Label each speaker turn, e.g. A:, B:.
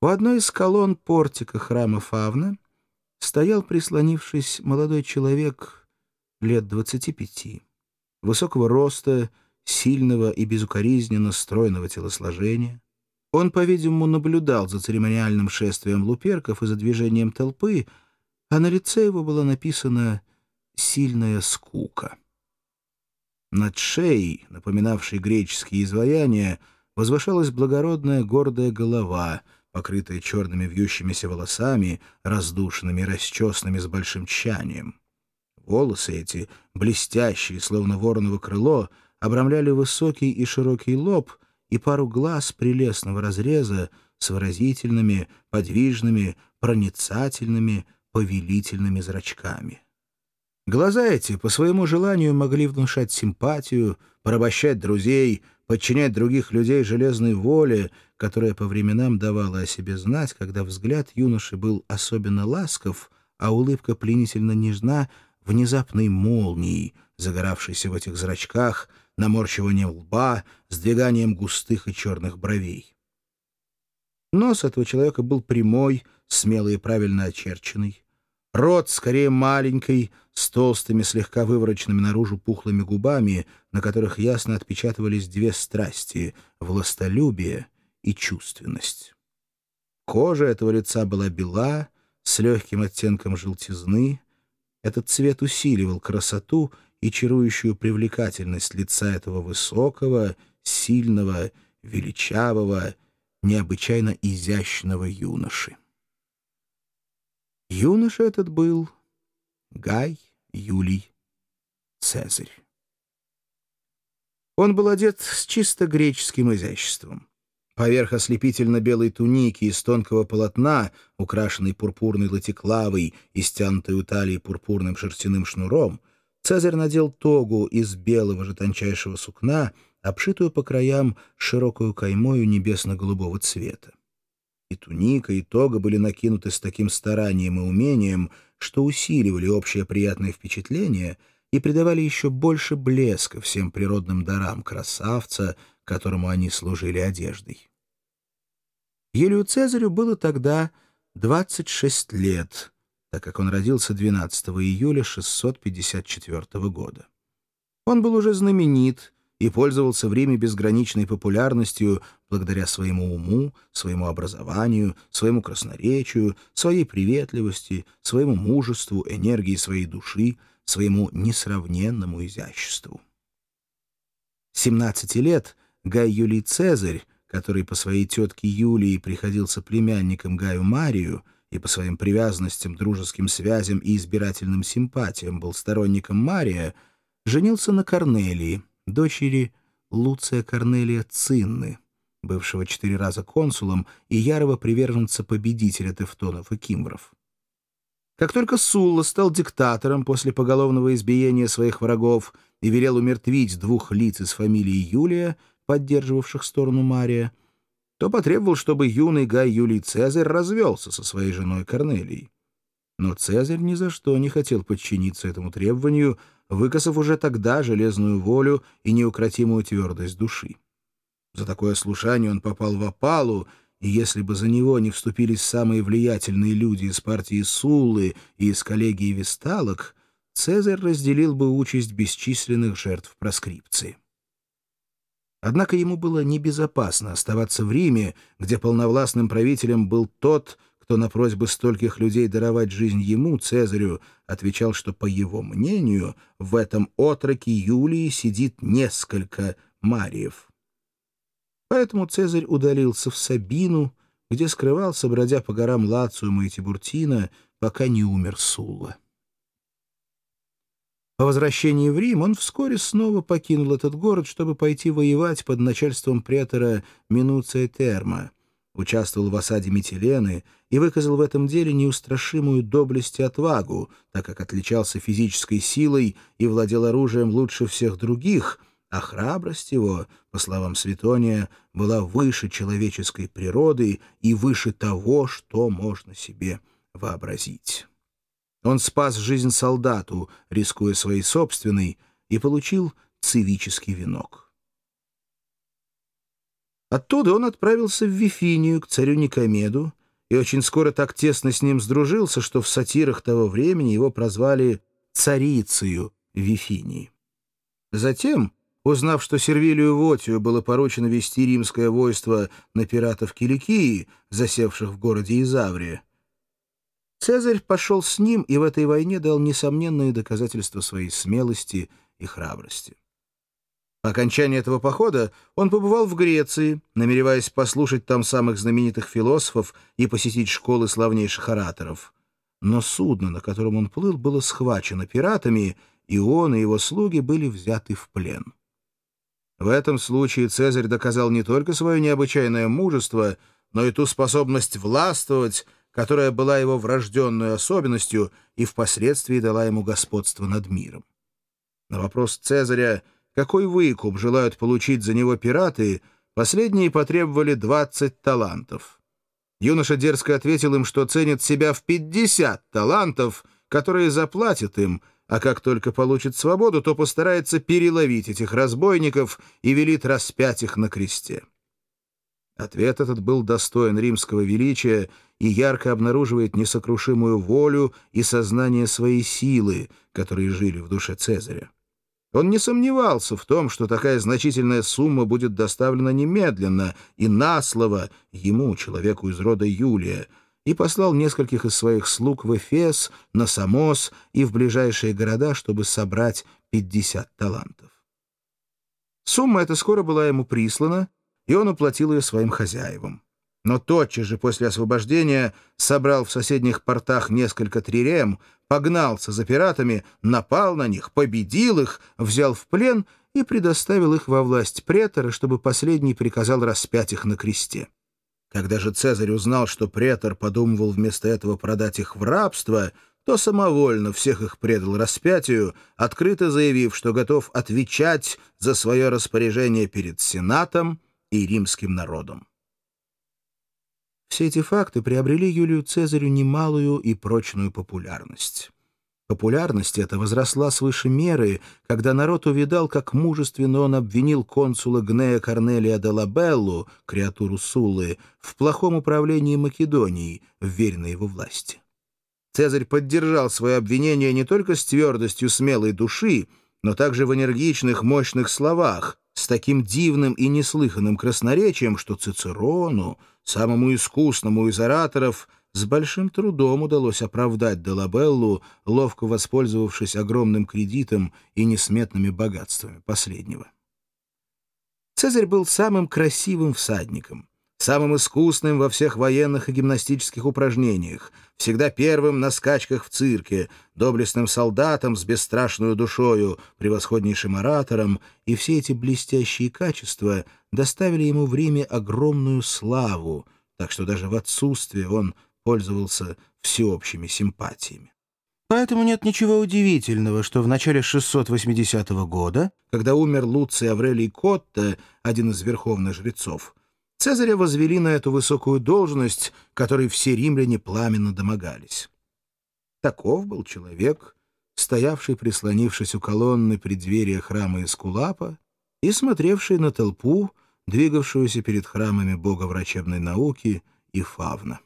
A: У одной из колонн портика храма Фавна стоял, прислонившись, молодой человек лет двадцати пяти, высокого роста, сильного и безукоризненно стройного телосложения. Он, по-видимому, наблюдал за церемониальным шествием луперков и за движением толпы, а на лице его была написана «сильная скука». Над шеей, напоминавшей греческие изваяния, возвышалась благородная гордая голова, покрытая черными вьющимися волосами, раздушенными и расчесанными с большим тщанием. Волосы эти, блестящие, словно вороново крыло, обрамляли высокий и широкий лоб и пару глаз прелестного разреза с выразительными, подвижными, проницательными, повелительными зрачками. Глаза эти по своему желанию могли внушать симпатию, порабощать друзей, подчинять других людей железной воле, которая по временам давала о себе знать, когда взгляд юноши был особенно ласков, а улыбка пленительно нежна внезапной молнией, загоравшейся в этих зрачках, наморщиванием лба, сдвиганием густых и черных бровей. Нос этого человека был прямой, смелый и правильно очерченный. Рот скорее маленький, с толстыми, слегка вывороченными наружу пухлыми губами, на которых ясно отпечатывались две страсти — властолюбие и чувственность. Кожа этого лица была бела, с легким оттенком желтизны. Этот цвет усиливал красоту и чарующую привлекательность лица этого высокого, сильного, величавого, необычайно изящного юноши. Юноша этот был Гай Юлий Цезарь. Он был одет с чисто греческим изяществом. Поверх ослепительно-белой туники из тонкого полотна, украшенной пурпурной латиклавой и стянутой у талии пурпурным шерстяным шнуром, Цезарь надел тогу из белого же тончайшего сукна, обшитую по краям широкую каймою небесно-голубого цвета. И туника, и тога были накинуты с таким старанием и умением, что усиливали общее приятное впечатление и придавали еще больше блеска всем природным дарам красавца, которому они служили одеждой. Юлию Цезарю было тогда 26 лет, так как он родился 12 июля 654 года. Он был уже знаменит и пользовался в Риме безграничной популярностью благодаря своему уму, своему образованию, своему красноречию, своей приветливости, своему мужеству, энергии своей души, своему несравненному изяществу. 17 лет Гай Юлий Цезарь, который по своей тетке Юлии приходился племянником Гаю Марию и по своим привязанностям, дружеским связям и избирательным симпатиям был сторонником Мария, женился на Корнелии, дочери Луция Корнелия Цинны, бывшего четыре раза консулом и ярого приверженца победителя тевтонов и кимвров. Как только Сулла стал диктатором после поголовного избиения своих врагов и велел умертвить двух лиц из фамилии Юлия, поддерживавших сторону Мария, то потребовал, чтобы юный Гай Юлий Цезарь развелся со своей женой Корнелией. Но Цезарь ни за что не хотел подчиниться этому требованию, выкосав уже тогда железную волю и неукротимую твердость души. За такое слушание он попал в опалу, и если бы за него не вступились самые влиятельные люди из партии Суллы и из коллегии Весталок, Цезарь разделил бы участь бесчисленных жертв проскрипции. Однако ему было небезопасно оставаться в Риме, где полновластным правителем был тот, кто на просьбы стольких людей даровать жизнь ему, Цезарю, отвечал, что, по его мнению, в этом отроке Юлии сидит несколько Мариев. Поэтому Цезарь удалился в Сабину, где скрывался, бродя по горам Лациума и Тибуртина, пока не умер Сулла. По возвращении в Рим он вскоре снова покинул этот город, чтобы пойти воевать под начальством претора Минуция Терма — участвовал в осаде Митилены и выказал в этом деле неустрашимую доблесть и отвагу, так как отличался физической силой и владел оружием лучше всех других, а храбрость его, по словам Светония, была выше человеческой природы и выше того, что можно себе вообразить. Он спас жизнь солдату, рискуя своей собственной, и получил цивический венок. Оттуда он отправился в Вифинию к царю Никомеду и очень скоро так тесно с ним сдружился, что в сатирах того времени его прозвали «царицею Вифинии». Затем, узнав, что Сервилию Вотию было поручено вести римское войство на пиратов Киликии, засевших в городе Изаврия, Цезарь пошел с ним и в этой войне дал несомненные доказательства своей смелости и храбрости. Окончании этого похода он побывал в Греции, намереваясь послушать там самых знаменитых философов и посетить школы славнейших ораторов. Но судно, на котором он плыл, было схвачено пиратами, и он и его слуги были взяты в плен. В этом случае Цезарь доказал не только свое необычайное мужество, но и ту способность властвовать, которая была его врожденной особенностью и впоследствии дала ему господство над миром. На вопрос Цезаря, какой выкуп желают получить за него пираты, последние потребовали 20 талантов. Юноша дерзко ответил им, что ценит себя в 50 талантов, которые заплатят им, а как только получит свободу, то постарается переловить этих разбойников и велит распять их на кресте. Ответ этот был достоин римского величия и ярко обнаруживает несокрушимую волю и сознание своей силы, которые жили в душе Цезаря. Он не сомневался в том, что такая значительная сумма будет доставлена немедленно и на слово ему, человеку из рода Юлия, и послал нескольких из своих слуг в Эфес, на Самос и в ближайшие города, чтобы собрать 50 талантов. Сумма эта скоро была ему прислана, и он уплатил ее своим хозяевам. Но тотчас же после освобождения собрал в соседних портах несколько трирем, погнался за пиратами, напал на них, победил их, взял в плен и предоставил их во власть претора, чтобы последний приказал распять их на кресте. Когда же Цезарь узнал, что претор подумывал вместо этого продать их в рабство, то самовольно всех их предал распятию, открыто заявив, что готов отвечать за свое распоряжение перед Сенатом, и римским народом. Все эти факты приобрели Юлию Цезарю немалую и прочную популярность. Популярность эта возросла свыше меры, когда народ увидал, как мужественно он обвинил консула Гнея Корнелия Делабеллу, креатуру Суллы, в плохом управлении Македонией, вверенной его власти. Цезарь поддержал свое обвинение не только с твердостью смелой души, но также в энергичных, мощных словах, с таким дивным и неслыханным красноречием, что Цицерону, самому искусному из ораторов, с большим трудом удалось оправдать Делабеллу, ловко воспользовавшись огромным кредитом и несметными богатствами последнего. Цезарь был самым красивым всадником, самым искусным во всех военных и гимнастических упражнениях, всегда первым на скачках в цирке, доблестным солдатом с бесстрашной душою, превосходнейшим оратором, и все эти блестящие качества доставили ему в Риме огромную славу, так что даже в отсутствие он пользовался всеобщими симпатиями. Поэтому нет ничего удивительного, что в начале 680 года, когда умер Луций Аврелий Котта, один из верховных жрецов, Цезаря возвели на эту высокую должность, которой все римляне пламенно домогались. Таков был человек, стоявший, прислонившись у колонны преддверия храма Эскулапа и смотревший на толпу, двигавшуюся перед храмами бога врачебной науки и фавна.